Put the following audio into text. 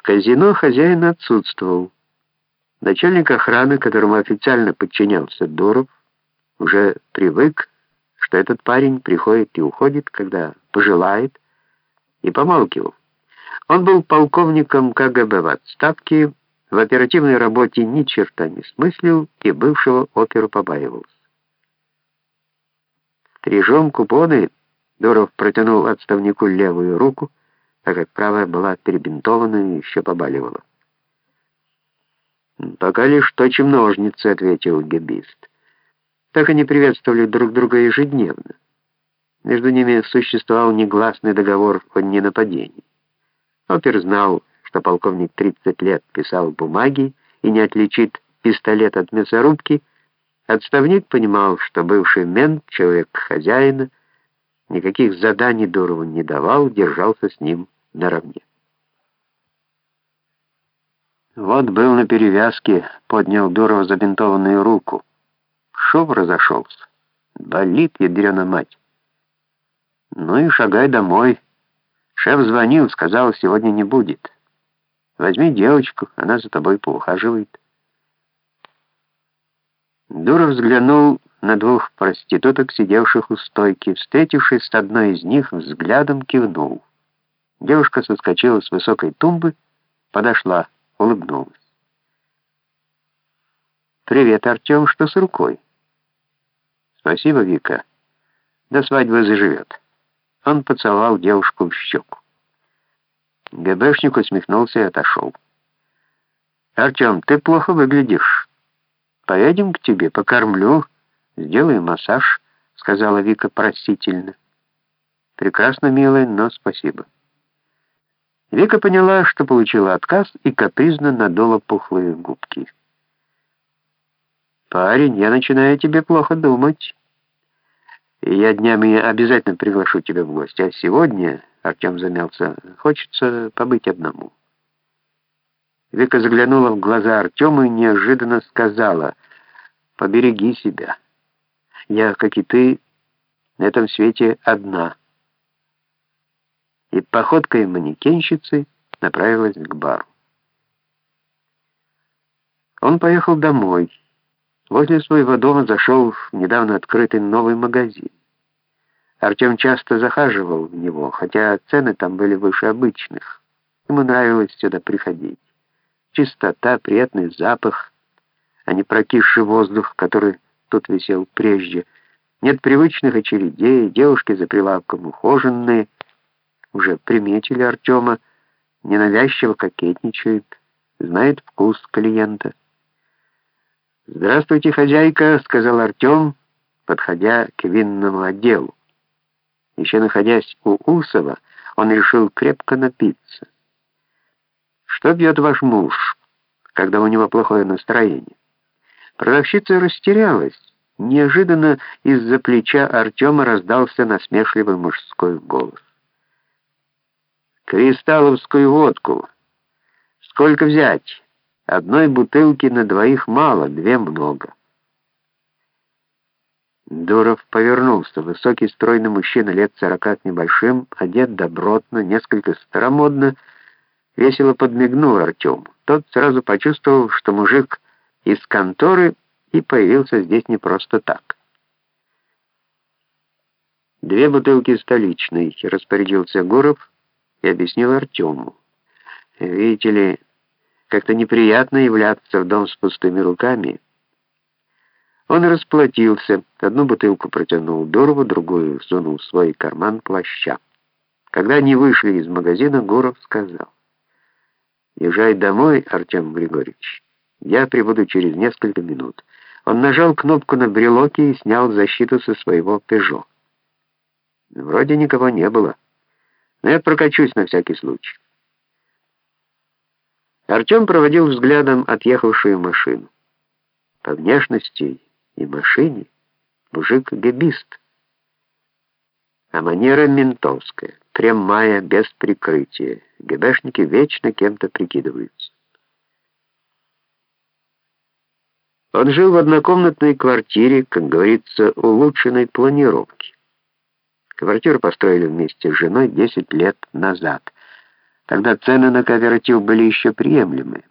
В казино хозяин отсутствовал. Начальник охраны, которому официально подчинялся Дуров, уже привык, что этот парень приходит и уходит, когда пожелает, и помалкивал. Он был полковником КГБ в отставке, в оперативной работе ни черта не смыслил и бывшего оперу побаивался. Стрижом купоны Дуров протянул отставнику левую руку, так как правая была перебинтована и еще побаливала. «Пока лишь точим ножницы», — ответил гебист. Так они приветствовали друг друга ежедневно. Между ними существовал негласный договор о ненападении. Опер знал, что полковник 30 лет писал бумаги и не отличит пистолет от мясорубки, отставник понимал, что бывший мент, человек хозяина, никаких заданий Дурову не давал, держался с ним наравне. Вот был на перевязке, поднял Дуров забинтованную руку. Шов разошелся. Болит, ядрена мать. Ну и шагай домой. Шеф звонил, сказал, сегодня не будет. Возьми девочку, она за тобой поухаживает. Дуров взглянул на двух проституток, сидевших у стойки. Встретившись с одной из них, взглядом кивнул. Девушка соскочила с высокой тумбы, подошла, улыбнулась. «Привет, Артем, что с рукой?» «Спасибо, Вика. До свадьбы заживет». Он поцеловал девушку в щеку. ГБшник усмехнулся и отошел. «Артем, ты плохо выглядишь. Поедем к тебе, покормлю, сделаю массаж», — сказала Вика просительно. «Прекрасно, милая, но спасибо». Вика поняла, что получила отказ, и капризно надула пухлые губки. «Парень, я начинаю тебе плохо думать. И я днями обязательно приглашу тебя в гости, а сегодня...» Артем замялся. «Хочется побыть одному». Вика заглянула в глаза Артему и неожиданно сказала, «Побереги себя. Я, как и ты, на этом свете одна». И походкой манекенщицы направилась к бару. Он поехал домой. Возле своего дома зашел в недавно открытый новый магазин. Артем часто захаживал в него, хотя цены там были выше обычных. Ему нравилось сюда приходить. Чистота, приятный запах, а не прокисший воздух, который тут висел прежде. Нет привычных очередей, девушки за прилавком ухоженные, уже приметили Артема, ненавязчиво кокетничает, знает вкус клиента. «Здравствуйте, хозяйка», — сказал Артем, подходя к винному отделу. Еще находясь у Усова, он решил крепко напиться. «Что пьет ваш муж, когда у него плохое настроение?» Продавщица растерялась. Неожиданно из-за плеча Артема раздался насмешливый мужской голос. «Кристалловскую водку. Сколько взять? Одной бутылки на двоих мало, две много». Дуров повернулся. Высокий стройный мужчина лет сорока с небольшим, одет добротно, несколько старомодно, весело подмигнул Артему. Тот сразу почувствовал, что мужик из конторы и появился здесь не просто так. «Две бутылки столичной», — распорядился Гуров и объяснил Артему. «Видите ли, как-то неприятно являться в дом с пустыми руками». Он расплатился, одну бутылку протянул Дорову, другую сунул в свой карман плаща. Когда они вышли из магазина, Гуров сказал, «Езжай домой, Артем Григорьевич. Я прибуду через несколько минут». Он нажал кнопку на брелоке и снял защиту со своего «Пежо». Вроде никого не было, но я прокачусь на всякий случай. Артем проводил взглядом отъехавшую машину. По внешности и машине мужик-гебист. А манера ментовская, прямая, без прикрытия. ГБшники вечно кем-то прикидываются. Он жил в однокомнатной квартире, как говорится, улучшенной планировки. Квартиру построили вместе с женой 10 лет назад. Тогда цены на кооператив были еще приемлемы.